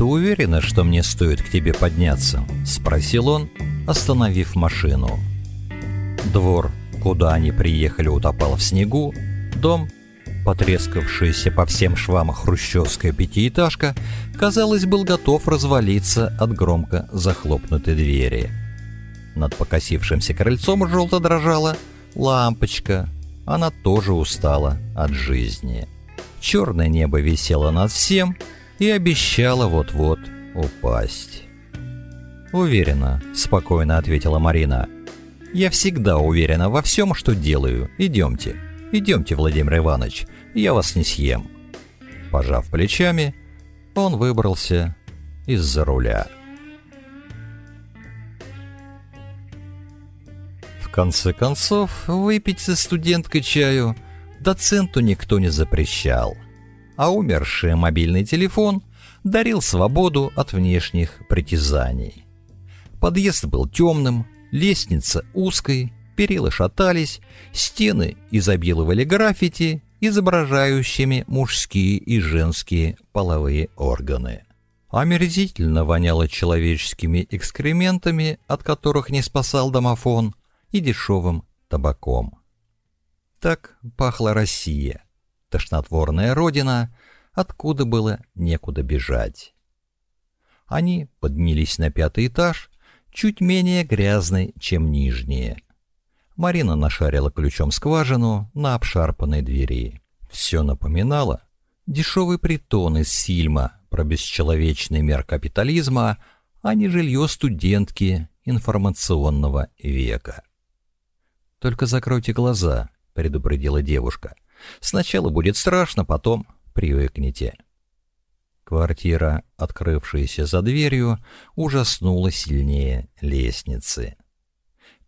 ты уверена, что мне стоит к тебе подняться?» – спросил он, остановив машину. Двор, куда они приехали, утопал в снегу, дом, потрескавшийся по всем швам хрущевская пятиэтажка, казалось, был готов развалиться от громко захлопнутой двери. Над покосившимся крыльцом желто дрожала лампочка. Она тоже устала от жизни. Черное небо висело над всем – и обещала вот-вот упасть. «Уверена», — спокойно ответила Марина. «Я всегда уверена во всем, что делаю. Идемте. Идемте, Владимир Иванович. Я вас не съем». Пожав плечами, он выбрался из-за руля. В конце концов, выпить со студенткой чаю доценту никто не запрещал — а умерший мобильный телефон дарил свободу от внешних притязаний. Подъезд был темным, лестница узкой, перила шатались, стены изобиловали граффити, изображающими мужские и женские половые органы. Омерзительно воняло человеческими экскрементами, от которых не спасал домофон, и дешевым табаком. Так пахла Россия – тошнотворная родина, откуда было некуда бежать. Они поднялись на пятый этаж, чуть менее грязный, чем нижние. Марина нашарила ключом скважину на обшарпанной двери. Все напоминало дешевый притон из Сильма про бесчеловечный мир капитализма, а не жилье студентки информационного века. «Только закройте глаза», — предупредила девушка — Сначала будет страшно, потом привыкнете. Квартира, открывшаяся за дверью, ужаснула сильнее лестницы.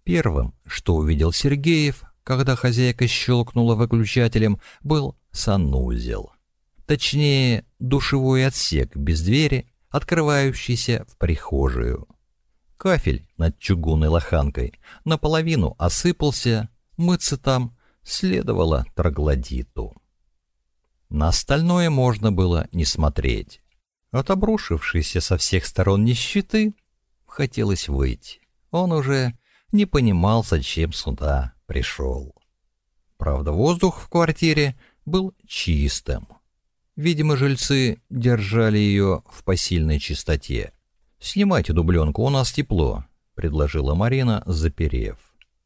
Первым, что увидел Сергеев, когда хозяйка щелкнула выключателем, был санузел. Точнее, душевой отсек без двери, открывающийся в прихожую. Кафель над чугунной лоханкой наполовину осыпался, мыться там следовало троглодиту. На остальное можно было не смотреть. От обрушившейся со всех сторон нищеты хотелось выйти. Он уже не понимал, зачем сюда пришел. Правда, воздух в квартире был чистым. Видимо, жильцы держали ее в посильной чистоте. «Снимайте дубленку, у нас тепло», — предложила Марина, заперев.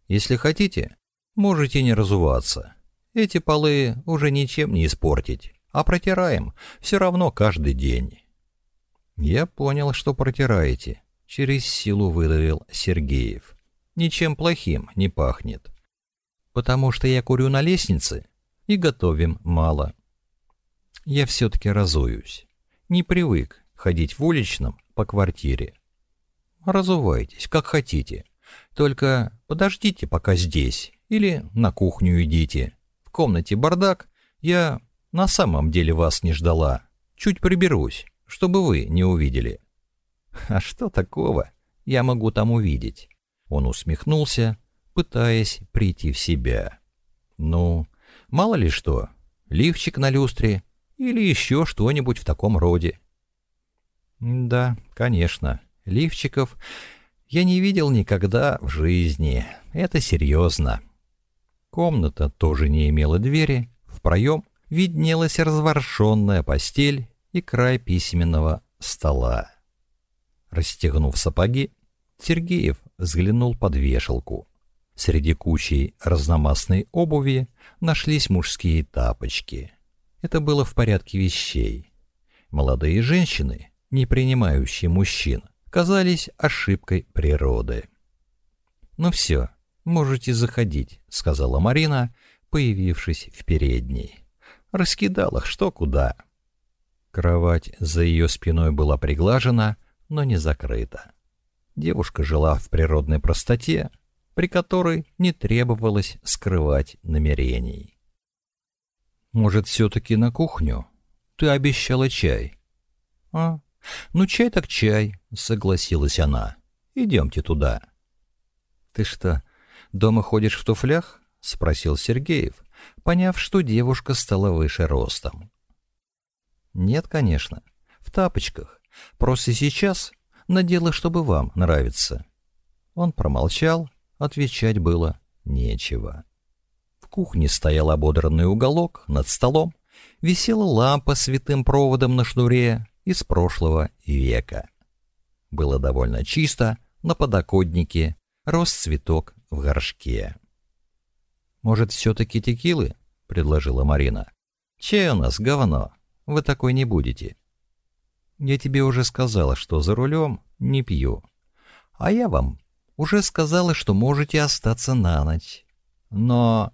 «Если хотите, Можете не разуваться. Эти полы уже ничем не испортить, а протираем все равно каждый день. Я понял, что протираете, через силу выдавил Сергеев. Ничем плохим не пахнет. Потому что я курю на лестнице и готовим мало. Я все-таки разуюсь. Не привык ходить в уличном по квартире. Разувайтесь, как хотите. Только подождите пока здесь или «На кухню идите». В комнате бардак. Я на самом деле вас не ждала. Чуть приберусь, чтобы вы не увидели». «А что такого? Я могу там увидеть». Он усмехнулся, пытаясь прийти в себя. «Ну, мало ли что. Лифчик на люстре или еще что-нибудь в таком роде». «Да, конечно. Лифчиков я не видел никогда в жизни. Это серьезно». Комната тоже не имела двери, в проем виднелась разворшенная постель и край письменного стола. Расстегнув сапоги, Сергеев взглянул под вешалку. Среди кучи разномастной обуви нашлись мужские тапочки. Это было в порядке вещей. Молодые женщины, не принимающие мужчин, казались ошибкой природы. Ну все, «Можете заходить», — сказала Марина, появившись в передней. «Раскидал их что куда». Кровать за ее спиной была приглажена, но не закрыта. Девушка жила в природной простоте, при которой не требовалось скрывать намерений. «Может, все-таки на кухню? Ты обещала чай». «А, ну чай так чай», — согласилась она. «Идемте туда». «Ты что, Дома ходишь в туфлях? спросил Сергеев, поняв, что девушка стала выше ростом. Нет, конечно, в тапочках. Просто сейчас надела, чтобы вам нравится. Он промолчал, отвечать было нечего. В кухне стоял ободранный уголок над столом, висела лампа с витым проводом на шнуре из прошлого века. Было довольно чисто, на подоконнике рос цветок в горшке. «Может, все-таки текилы?» — предложила Марина. «Чай у нас говно. Вы такой не будете». «Я тебе уже сказала, что за рулем не пью. А я вам уже сказала, что можете остаться на ночь. Но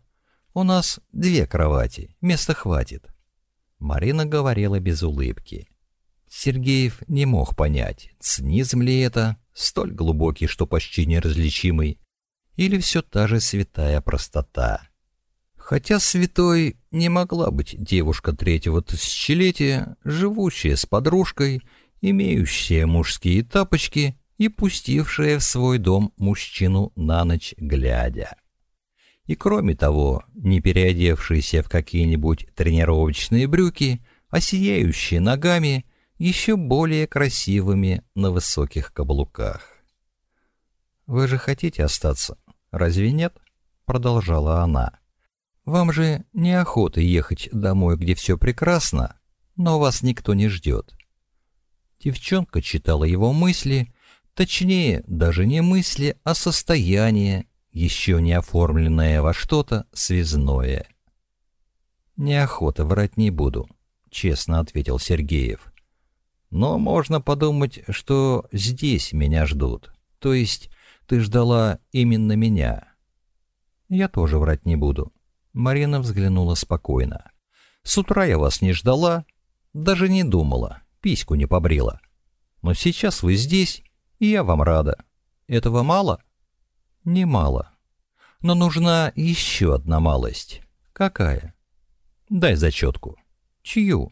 у нас две кровати, места хватит». Марина говорила без улыбки. Сергеев не мог понять, цинизм ли это, столь глубокий, что почти неразличимый, или все та же святая простота. Хотя святой не могла быть девушка третьего тысячелетия, живущая с подружкой, имеющая мужские тапочки и пустившая в свой дом мужчину на ночь глядя. И кроме того, не переодевшиеся в какие-нибудь тренировочные брюки, а сияющие ногами, еще более красивыми на высоких каблуках. «Вы же хотите остаться?» Разве нет?» — продолжала она. «Вам же неохота ехать домой, где все прекрасно, но вас никто не ждет». Девчонка читала его мысли, точнее, даже не мысли, а состояние, еще не оформленное во что-то связное. «Неохота, врать не буду», — честно ответил Сергеев. «Но можно подумать, что здесь меня ждут, то есть ты ждала именно меня. Я тоже врать не буду. Марина взглянула спокойно. С утра я вас не ждала, даже не думала, письку не побрила. Но сейчас вы здесь, и я вам рада. Этого мало? Немало. Но нужна еще одна малость. Какая? Дай зачетку. Чью?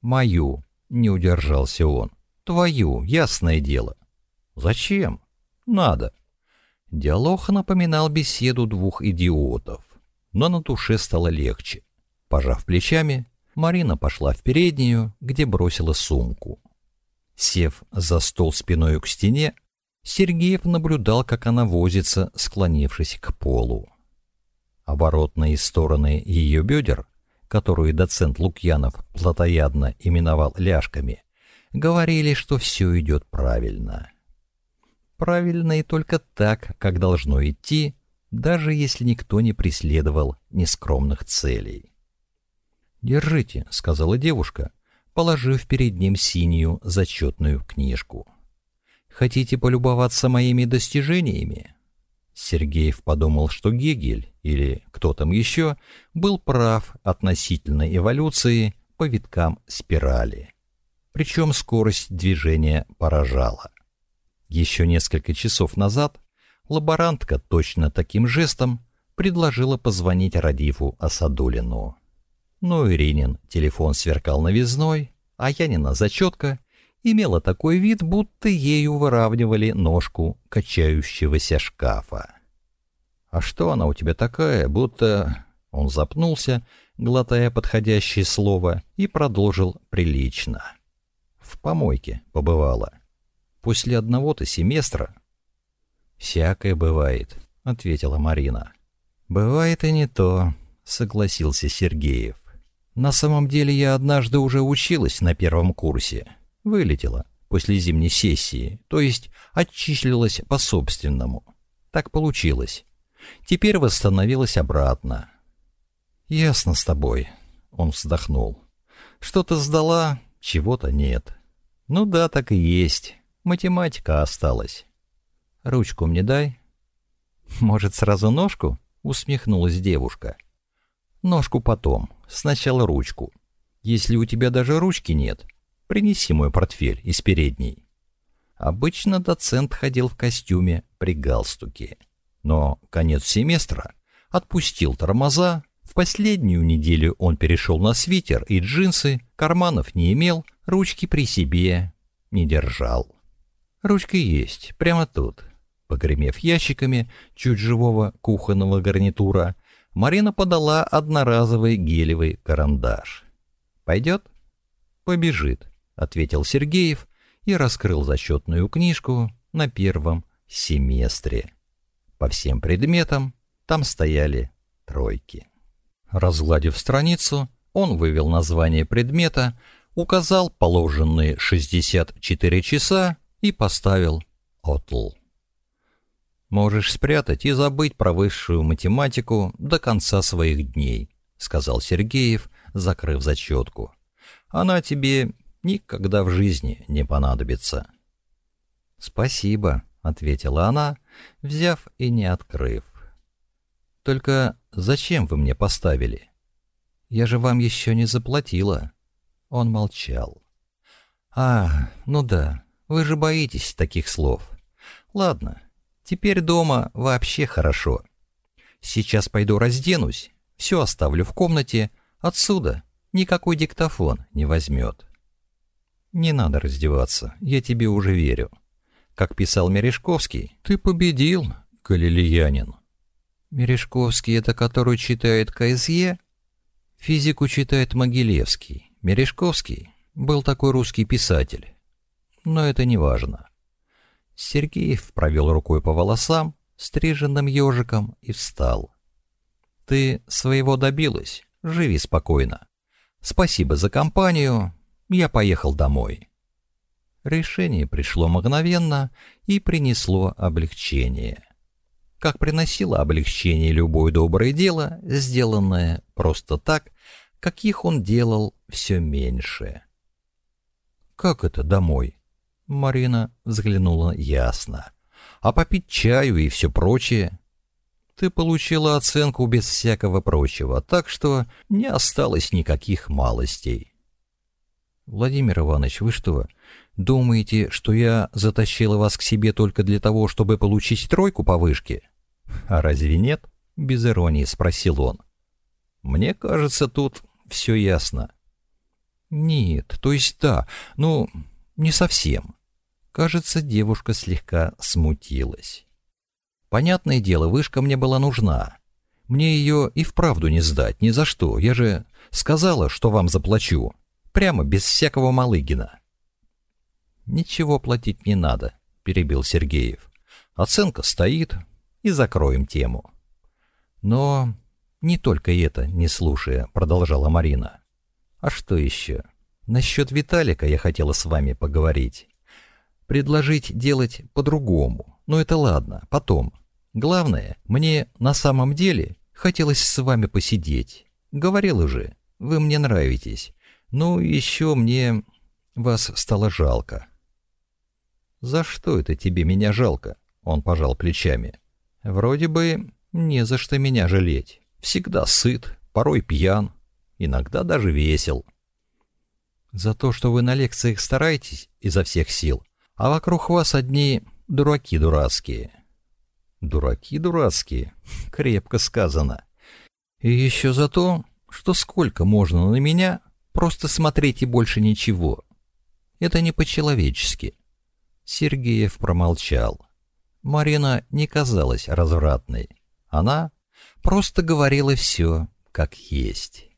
Мою, не удержался он. Твою, ясное дело. Зачем? надо. Диалог напоминал беседу двух идиотов, но на душе стало легче. Пожав плечами, Марина пошла в переднюю, где бросила сумку. Сев за стол спиной к стене, Сергеев наблюдал, как она возится, склонившись к полу. Оборотные стороны ее бедер, которые доцент Лукьянов плотоядно именовал ляжками, говорили, что все идет правильно правильно и только так, как должно идти, даже если никто не преследовал нескромных целей. «Держите», — сказала девушка, положив перед ним синюю зачетную книжку. «Хотите полюбоваться моими достижениями?» Сергеев подумал, что Гегель, или кто там еще, был прав относительно эволюции по виткам спирали. Причем скорость движения поражала. Еще несколько часов назад лаборантка точно таким жестом предложила позвонить Радиву Асадулину. Но Иринин телефон сверкал новизной, а Янина зачетка имела такой вид, будто ею выравнивали ножку качающегося шкафа. «А что она у тебя такая, будто...» Он запнулся, глотая подходящее слово, и продолжил прилично. «В помойке побывала после одного-то семестра. «Всякое бывает», — ответила Марина. «Бывает и не то», — согласился Сергеев. «На самом деле я однажды уже училась на первом курсе. Вылетела после зимней сессии, то есть отчислилась по-собственному. Так получилось. Теперь восстановилась обратно». «Ясно с тобой», — он вздохнул. «Что-то сдала, чего-то нет». «Ну да, так и есть. Математика осталась. Ручку мне дай. Может, сразу ножку? Усмехнулась девушка. Ножку потом. Сначала ручку. Если у тебя даже ручки нет, принеси мой портфель из передней. Обычно доцент ходил в костюме при галстуке. Но конец семестра отпустил тормоза, в последнюю неделю он перешел на свитер и джинсы, карманов не имел, ручки при себе не держал. Ручки есть, прямо тут. Погремев ящиками чуть живого кухонного гарнитура, Марина подала одноразовый гелевый карандаш. «Пойдет?» «Побежит», — ответил Сергеев и раскрыл зачетную книжку на первом семестре. По всем предметам там стояли тройки. Разгладив страницу, он вывел название предмета, указал положенные 64 часа и поставил отл. «Можешь спрятать и забыть про высшую математику до конца своих дней», — сказал Сергеев, закрыв зачетку. «Она тебе никогда в жизни не понадобится». «Спасибо», — ответила она, взяв и не открыв. «Только зачем вы мне поставили? Я же вам еще не заплатила». Он молчал. «А, ну да, вы же боитесь таких слов. Ладно, теперь дома вообще хорошо. Сейчас пойду разденусь, все оставлю в комнате, отсюда никакой диктофон не возьмет. Не надо раздеваться, я тебе уже верю. Как писал Мережковский, ты победил, галилеянин. Мережковский — это который читает КСЕ? Физику читает Могилевский. Мережковский был такой русский писатель но это не важно. Сергеев провел рукой по волосам, стриженным ежиком, и встал. «Ты своего добилась, живи спокойно. Спасибо за компанию, я поехал домой». Решение пришло мгновенно и принесло облегчение. Как приносило облегчение любое доброе дело, сделанное просто так, каких он делал все меньше. «Как это домой?» Марина взглянула ясно. «А попить чаю и все прочее?» «Ты получила оценку без всякого прочего, так что не осталось никаких малостей». «Владимир Иванович, вы что, думаете, что я затащила вас к себе только для того, чтобы получить тройку по вышке?» «А разве нет?» — без иронии спросил он. «Мне кажется, тут все ясно». «Нет, то есть да, ну, не совсем. Кажется, девушка слегка смутилась. Понятное дело, вышка мне была нужна. Мне ее и вправду не сдать, ни за что. Я же сказала, что вам заплачу. Прямо, без всякого Малыгина. Ничего платить не надо, перебил Сергеев. Оценка стоит, и закроем тему. Но не только это, не слушая, продолжала Марина. А что еще? Насчет Виталика я хотела с вами поговорить предложить делать по-другому. Но это ладно, потом. Главное, мне на самом деле хотелось с вами посидеть. Говорила же, вы мне нравитесь. Ну, еще мне вас стало жалко. «За что это тебе меня жалко?» — он пожал плечами. «Вроде бы не за что меня жалеть. Всегда сыт, порой пьян, иногда даже весел». «За то, что вы на лекциях стараетесь изо всех сил, а вокруг вас одни дураки дурацкие». «Дураки дурацкие», — крепко сказано. «И еще за то, что сколько можно на меня просто смотреть и больше ничего. Это не по-человечески». Сергеев промолчал. Марина не казалась развратной. Она просто говорила все, как есть.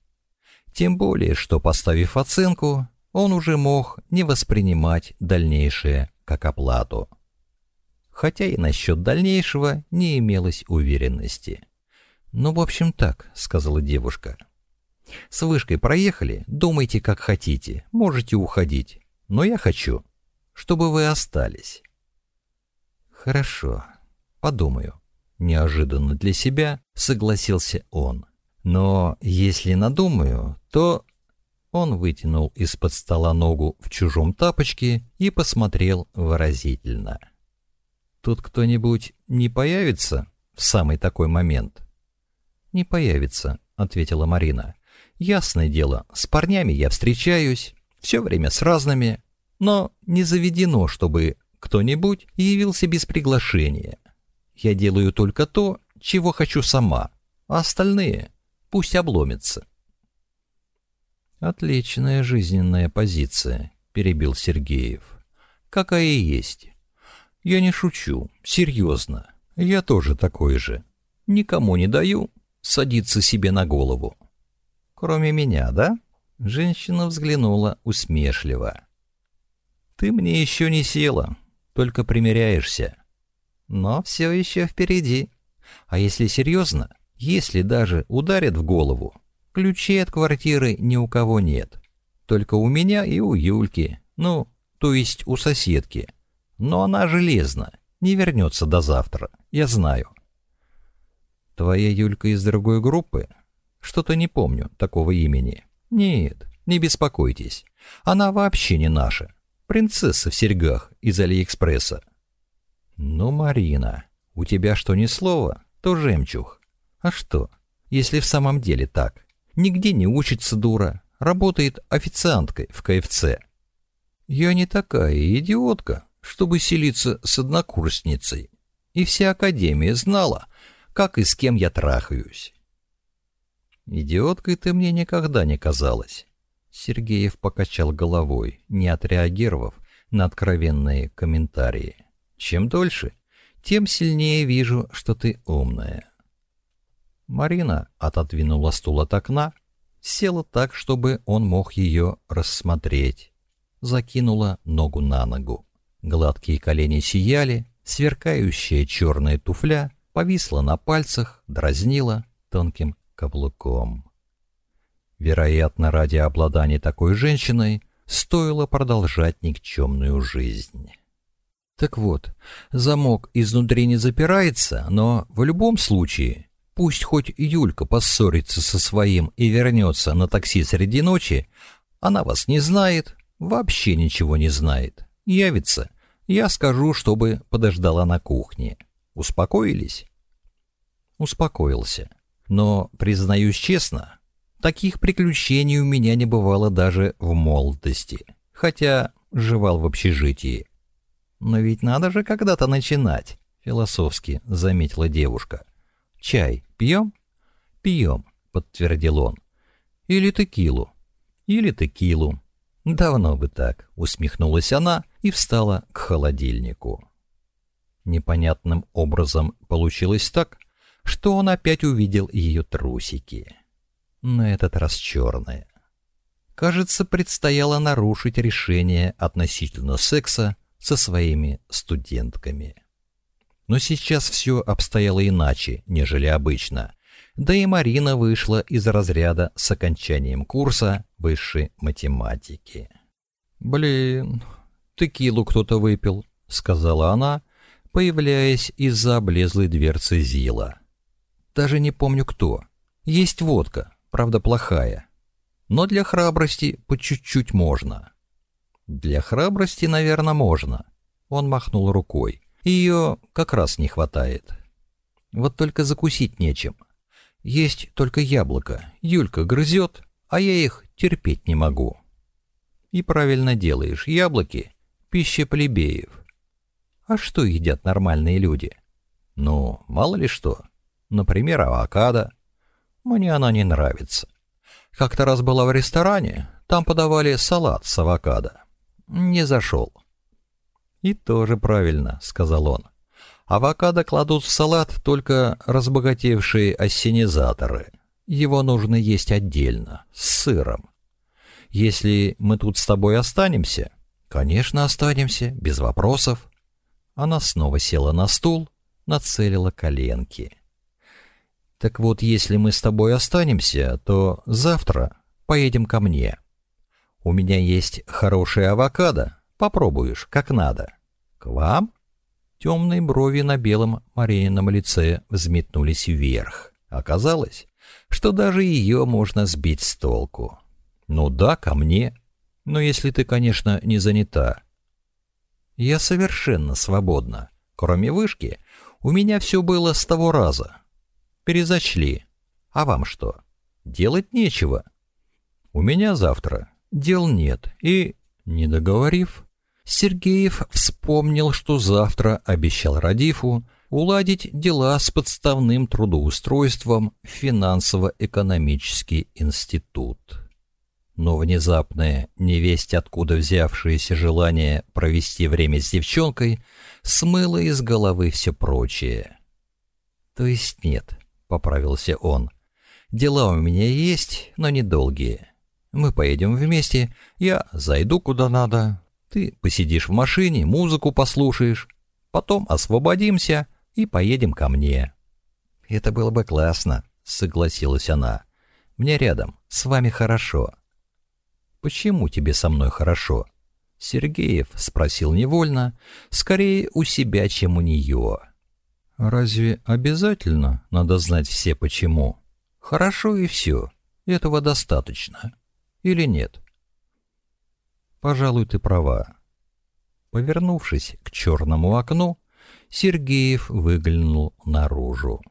Тем более, что, поставив оценку, он уже мог не воспринимать дальнейшее как оплату. Хотя и насчет дальнейшего не имелось уверенности. «Ну, в общем, так», — сказала девушка. «С вышкой проехали, думайте, как хотите, можете уходить, но я хочу, чтобы вы остались». «Хорошо, подумаю», — неожиданно для себя согласился он. «Но если надумаю, то он вытянул из-под стола ногу в чужом тапочке и посмотрел выразительно. «Тут кто-нибудь не появится в самый такой момент?» «Не появится», — ответила Марина. «Ясное дело, с парнями я встречаюсь, все время с разными, но не заведено, чтобы кто-нибудь явился без приглашения. Я делаю только то, чего хочу сама, а остальные пусть обломятся». «Отличная жизненная позиция», — перебил Сергеев. «Какая есть. Я не шучу, серьезно. Я тоже такой же. Никому не даю садиться себе на голову». «Кроме меня, да?» — женщина взглянула усмешливо. «Ты мне еще не села, только примеряешься. Но все еще впереди. А если серьезно, если даже ударят в голову, Ключей от квартиры ни у кого нет. Только у меня и у Юльки. Ну, то есть у соседки. Но она железна, не вернется до завтра, я знаю. Твоя Юлька из другой группы? Что-то не помню такого имени. Нет, не беспокойтесь. Она вообще не наша. Принцесса в серьгах из Алиэкспресса. Ну, Марина, у тебя что ни слово, то жемчуг. А что, если в самом деле так? нигде не учится дура, работает официанткой в КФЦ. Я не такая идиотка, чтобы селиться с однокурсницей. И вся академия знала, как и с кем я трахаюсь. Идиоткой ты мне никогда не казалась. Сергеев покачал головой, не отреагировав на откровенные комментарии. Чем дольше, тем сильнее вижу, что ты умная. Марина а отодвинула стул от окна, села так, чтобы он мог ее рассмотреть. Закинула ногу на ногу. Гладкие колени сияли, сверкающая черная туфля повисла на пальцах, дразнила тонким каблуком. Вероятно, ради обладания такой женщиной стоило продолжать никчемную жизнь. Так вот, замок изнутри не запирается, но в любом случае Пусть хоть Юлька поссорится со своим и вернется на такси среди ночи, она вас не знает, вообще ничего не знает. Явится, я скажу, чтобы подождала на кухне. Успокоились? Успокоился. Но, признаюсь честно, таких приключений у меня не бывало даже в молодости. Хотя жевал в общежитии. Но ведь надо же когда-то начинать, философски заметила девушка. Чай Пьем? Пьем, подтвердил он. Или текилу. Или текилу. Давно бы так, усмехнулась она и встала к холодильнику. Непонятным образом получилось так, что он опять увидел ее трусики. На этот раз черные. Кажется, предстояло нарушить решение относительно секса со своими студентками. Но сейчас все обстояло иначе, нежели обычно. Да и Марина вышла из разряда с окончанием курса высшей математики. «Блин, текилу кто-то выпил», — сказала она, появляясь из-за облезлой дверцы Зила. «Даже не помню кто. Есть водка, правда плохая. Но для храбрости по чуть-чуть можно». «Для храбрости, наверное, можно», — он махнул рукой. Ее как раз не хватает. Вот только закусить нечем. Есть только яблоко. Юлька грызет, а я их терпеть не могу. И правильно делаешь. Яблоки — пища плебеев. А что едят нормальные люди? Ну, мало ли что. Например, авокадо. Мне она не нравится. Как-то раз была в ресторане, там подавали салат с авокадо. Не зашел. «И тоже правильно», — сказал он. «Авокадо кладут в салат только разбогатевшие ассенизаторы. Его нужно есть отдельно, с сыром. Если мы тут с тобой останемся...» «Конечно, останемся, без вопросов». Она снова села на стул, нацелила коленки. «Так вот, если мы с тобой останемся, то завтра поедем ко мне. У меня есть хорошие авокадо, Попробуешь, как надо. К вам? Темные брови на белом Мариином лице взметнулись вверх. Оказалось, что даже ее можно сбить с толку. Ну да, ко мне. Но если ты, конечно, не занята. Я совершенно свободна. Кроме вышки, у меня все было с того раза. Перезачли. А вам что? Делать нечего. У меня завтра дел нет и, не договорив, Сергеев вспомнил, что завтра обещал Радифу уладить дела с подставным трудоустройством в финансово-экономический институт. Но внезапное, невесть откуда взявшееся желание провести время с девчонкой, смыло из головы все прочее. «То есть нет», — поправился он, — «дела у меня есть, но недолгие. Мы поедем вместе, я зайду куда надо, ты посидишь в машине, музыку послушаешь, потом освободимся и поедем ко мне. Это было бы классно, согласилась она. Мне рядом, с вами хорошо. Почему тебе со мной хорошо? Сергеев спросил невольно, скорее у себя, чем у нее. Разве обязательно надо знать все почему? Хорошо и все. Этого достаточно. Или нет? Пожалуй, ты права. Повернувшись к черному окну, Сергеев выглянул наружу.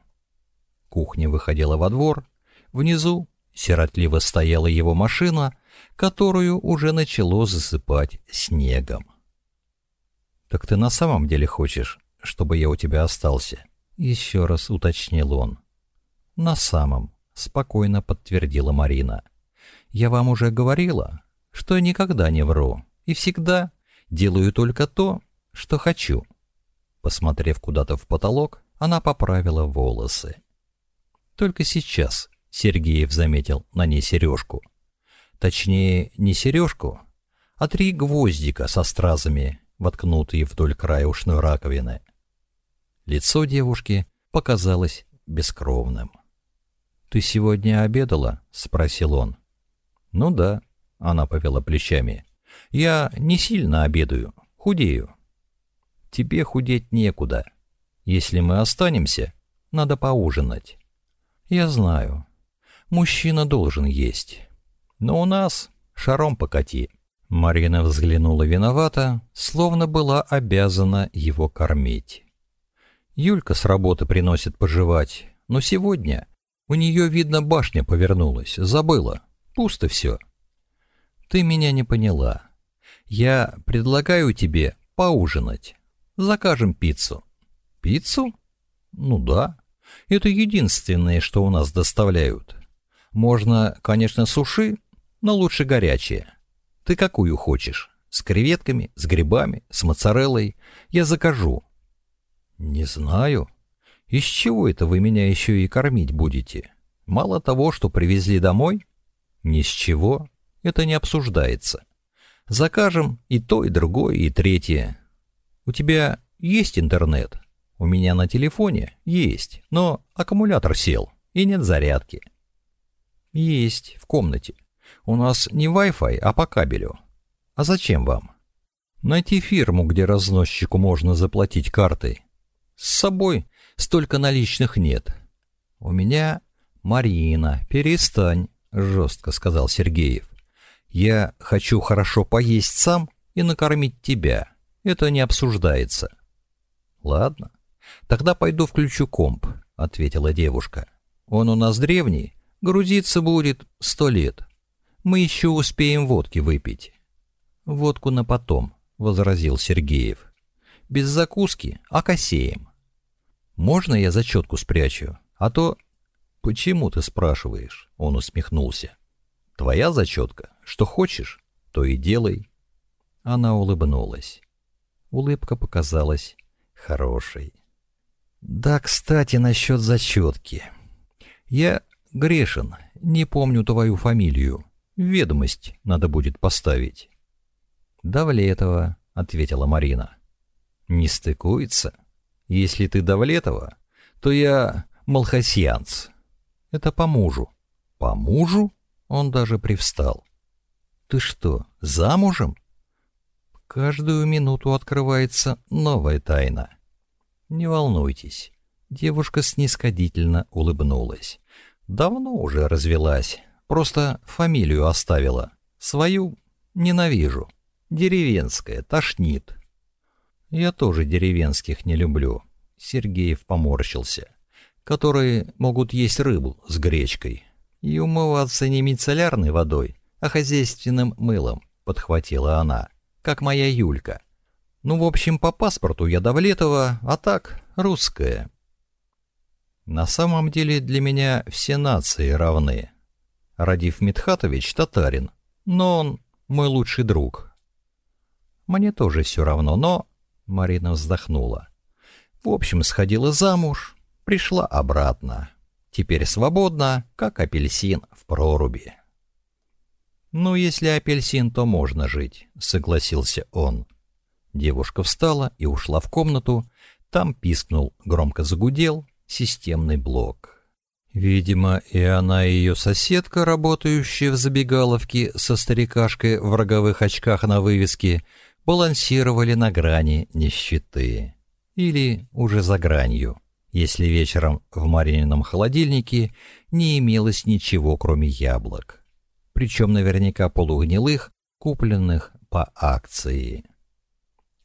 Кухня выходила во двор. Внизу сиротливо стояла его машина, которую уже начало засыпать снегом. «Так ты на самом деле хочешь, чтобы я у тебя остался?» — еще раз уточнил он. «На самом», — спокойно подтвердила Марина. «Я вам уже говорила, что я никогда не вру и всегда делаю только то, что хочу. Посмотрев куда-то в потолок, она поправила волосы. Только сейчас Сергеев заметил на ней сережку. Точнее, не сережку, а три гвоздика со стразами, воткнутые вдоль края ушной раковины. Лицо девушки показалось бескровным. «Ты сегодня обедала?» — спросил он. «Ну да», она повела плечами. «Я не сильно обедаю, худею». «Тебе худеть некуда. Если мы останемся, надо поужинать». «Я знаю. Мужчина должен есть. Но у нас шаром покати». Марина взглянула виновато, словно была обязана его кормить. Юлька с работы приносит пожевать, но сегодня у нее, видно, башня повернулась, забыла. Пусто все. Ты меня не поняла. Я предлагаю тебе поужинать. Закажем пиццу. Пиццу? Ну да. Это единственное, что у нас доставляют. Можно, конечно, суши, но лучше горячее. Ты какую хочешь? С креветками, с грибами, с моцареллой? Я закажу. Не знаю. Из чего это вы меня еще и кормить будете? Мало того, что привезли домой? Ни с чего. Это не обсуждается. Закажем и то, и другое, и третье. У тебя есть интернет? У меня на телефоне есть, но аккумулятор сел и нет зарядки. Есть, в комнате. У нас не Wi-Fi, а по кабелю. А зачем вам? Найти фирму, где разносчику можно заплатить картой. С собой столько наличных нет. У меня Марина, перестань, жестко сказал Сергеев. Я хочу хорошо поесть сам и накормить тебя. Это не обсуждается. Ладно. Тогда пойду включу комп, ответила девушка. Он у нас древний, грузиться будет сто лет. Мы еще успеем водки выпить. Водку на потом, возразил Сергеев. Без закуски, а косеем. Можно я зачетку спрячу? А то... Почему ты спрашиваешь? Он усмехнулся. Твоя зачетка. Что хочешь, то и делай. Она улыбнулась. Улыбка показалась хорошей. Да, кстати, насчет зачетки. Я грешен, не помню твою фамилию. Ведомость надо будет поставить. Давлетова, ответила Марина. Не стыкуется. Если ты Давлетова, то я Малхасьянц. Это по мужу. По мужу? Он даже привстал. «Ты что, замужем?» Каждую минуту открывается новая тайна. «Не волнуйтесь». Девушка снисходительно улыбнулась. «Давно уже развелась. Просто фамилию оставила. Свою ненавижу. Деревенская, тошнит». «Я тоже деревенских не люблю», — Сергеев поморщился. «Которые могут есть рыбу с гречкой и умываться не мицеллярной водой, а хозяйственным мылом», — подхватила она, — «как моя Юлька». «Ну, в общем, по паспорту я Давлетова, а так русская». «На самом деле для меня все нации равны. Радив Митхатович татарин, но он мой лучший друг». «Мне тоже все равно, но...» — Марина вздохнула. «В общем, сходила замуж, пришла обратно, теперь свободно, как апельсин в проруби. «Ну, если апельсин, то можно жить», — согласился он. Девушка встала и ушла в комнату. Там пискнул, громко загудел системный блок. Видимо, и она и ее соседка, работающая в забегаловке со старикашкой в роговых очках на вывеске, балансировали на грани нищеты. Или уже за гранью если вечером в Маринином холодильнике не имелось ничего, кроме яблок. Причем наверняка полугнилых, купленных по акции.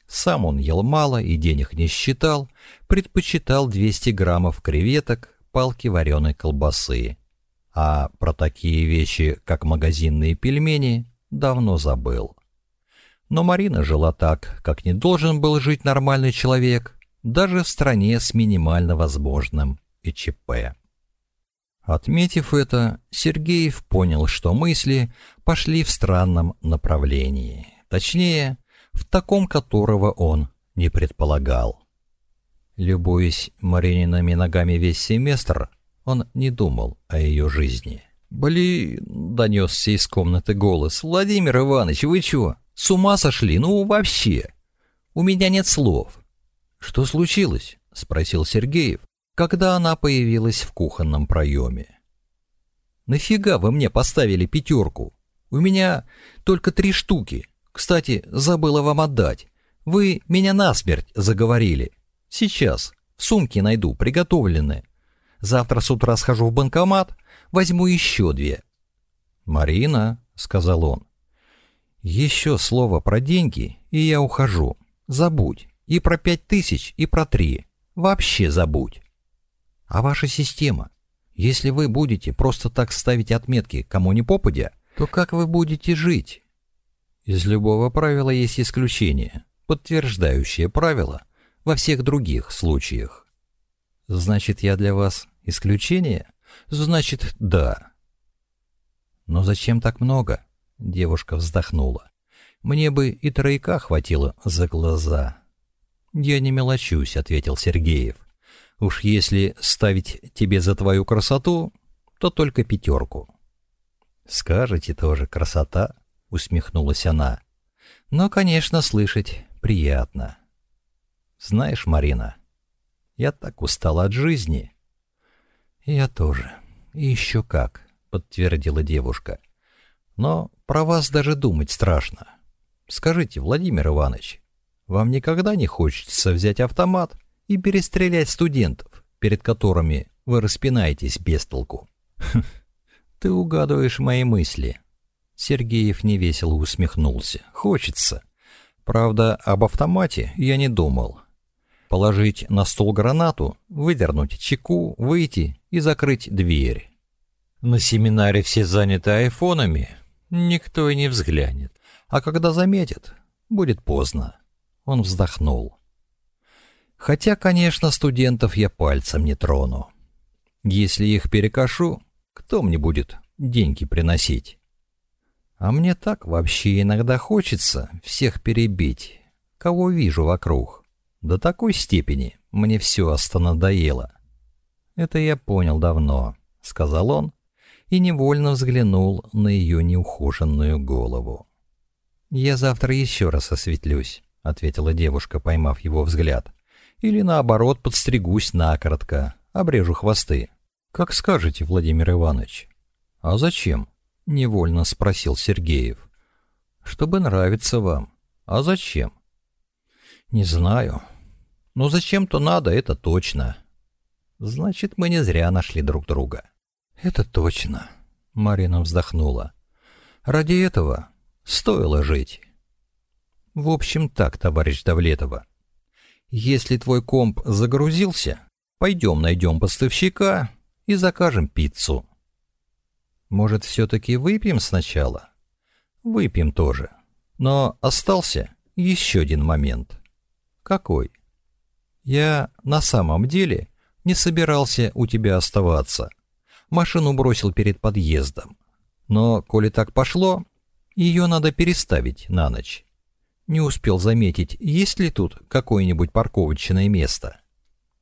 Сам он ел мало и денег не считал, предпочитал 200 граммов креветок, палки вареной колбасы. А про такие вещи, как магазинные пельмени, давно забыл. Но Марина жила так, как не должен был жить нормальный человек, даже в стране с минимально возможным ИЧП. Отметив это, Сергеев понял, что мысли пошли в странном направлении, точнее, в таком, которого он не предполагал. Любуясь Мариниными ногами весь семестр, он не думал о ее жизни. «Блин!» — донесся из комнаты голос. «Владимир Иванович, вы чего? С ума сошли? Ну, вообще! У меня нет слов!» «Что случилось?» — спросил Сергеев, когда она появилась в кухонном проеме. «Нафига вы мне поставили пятерку? У меня только три штуки. Кстати, забыла вам отдать. Вы меня насмерть заговорили. Сейчас, в сумке найду, приготовленные. Завтра с утра схожу в банкомат, возьму еще две». «Марина», — сказал он, — «еще слово про деньги, и я ухожу. Забудь». И про пять тысяч, и про три. Вообще забудь. А ваша система? Если вы будете просто так ставить отметки, кому не попадя, то как вы будете жить? Из любого правила есть исключение, подтверждающее правило во всех других случаях. Значит, я для вас исключение? Значит, да. Но зачем так много? Девушка вздохнула. Мне бы и тройка хватило за глаза. «Я не мелочусь», — ответил Сергеев. «Уж если ставить тебе за твою красоту, то только пятерку». «Скажете тоже, красота», — усмехнулась она. «Но, конечно, слышать приятно». «Знаешь, Марина, я так устала от жизни». «Я тоже. И еще как», — подтвердила девушка. «Но про вас даже думать страшно. Скажите, Владимир Иванович, вам никогда не хочется взять автомат и перестрелять студентов, перед которыми вы распинаетесь без толку. Ты угадываешь мои мысли. Сергеев невесело усмехнулся. Хочется. Правда, об автомате я не думал. Положить на стол гранату, выдернуть чеку, выйти и закрыть дверь. На семинаре все заняты айфонами, никто и не взглянет. А когда заметит, будет поздно. Он вздохнул. Хотя, конечно, студентов я пальцем не трону. Если их перекошу, кто мне будет деньги приносить? А мне так вообще иногда хочется всех перебить, кого вижу вокруг. До такой степени мне все останадоело. Это я понял давно, сказал он и невольно взглянул на ее неухоженную голову. Я завтра еще раз осветлюсь ответила девушка, поймав его взгляд. Или наоборот, подстригусь накоротко, обрежу хвосты. Как скажете, Владимир Иванович. А зачем? невольно спросил Сергеев. Чтобы нравиться вам. А зачем? Не знаю. Но зачем-то надо, это точно. Значит, мы не зря нашли друг друга. Это точно, Марина вздохнула. Ради этого стоило жить. В общем, так, товарищ Давлетова. Если твой комп загрузился, пойдем найдем поставщика и закажем пиццу. Может, все-таки выпьем сначала? Выпьем тоже. Но остался еще один момент. Какой? Я на самом деле не собирался у тебя оставаться. Машину бросил перед подъездом. Но, коли так пошло, ее надо переставить на ночь не успел заметить, есть ли тут какое-нибудь парковочное место.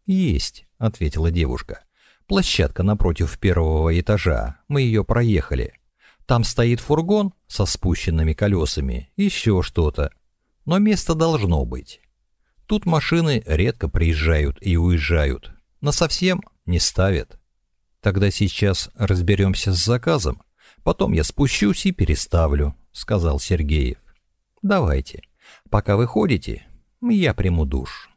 «Есть», — ответила девушка. «Площадка напротив первого этажа. Мы ее проехали. Там стоит фургон со спущенными колесами, еще что-то. Но место должно быть. Тут машины редко приезжают и уезжают. на совсем не ставят. Тогда сейчас разберемся с заказом. Потом я спущусь и переставлю», — сказал Сергеев. «Давайте» пока вы ходите, я приму душ».